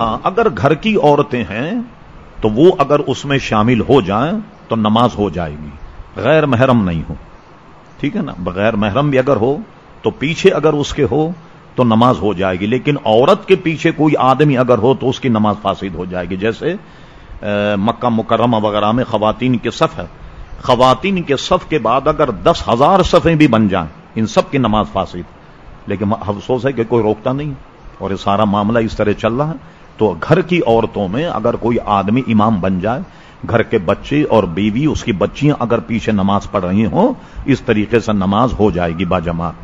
ہاں اگر گھر کی عورتیں ہیں، تو وہ اگر اس میں شامل ہو جائیں، تو نماز ہو جائے گی۔ غیر محرم نہیں ہو۔ ٹھیک ہے نا؟ بغیر محرم بھی اگر ہو، تو پیچھے اگر اس کے ہو، تو نماز ہو جائے گی۔ لیکن عورت کے پیچھے کوئی آدمی اگر ہو، تو اس کی نماز فاسد ہو جائے گی۔ جیسے مکہ مکرمہ وغیرہ میں خواتین کے صف ہے۔ خواتین کے صف کے بعد اگر دس ہزار صفیں بھی بن جائیں، ان سب کی نماز فاسد۔ لیکن افسوس ہے کہ کوئی روکتا نہیں۔ اور یہ سارا معاملہ اس طرح چل رہا ہے۔ تو گھر کی عورتوں میں اگر کوئی آدمی امام بن جائے، گھر کے بچے اور بیوی، اس کی بچیاں اگر پیچھے نماز پڑھ رہی ہوں، اس طریقے سے نماز ہو جائے گی با جماعت۔